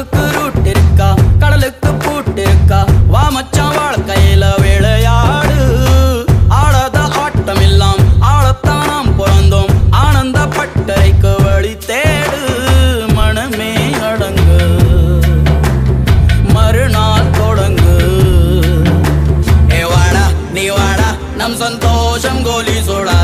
காசுக்கு ரூட் இருக்கா? கடலுக்கு பூட்டு இருக்கா? வா மச்சான் வாழ்க்கையில விளையாடு. ஆடாத ஆட்டம் எல்லாம் ஆளத்தான் நாம் பிறந்தோம். ஆனந்த பட்டறைக்கு வழி தேடு. மனமே அடங்கு. மறுநாள் தொடங்கு. நீ வாடா நம் சந்தோஷம் கோலி சோடா.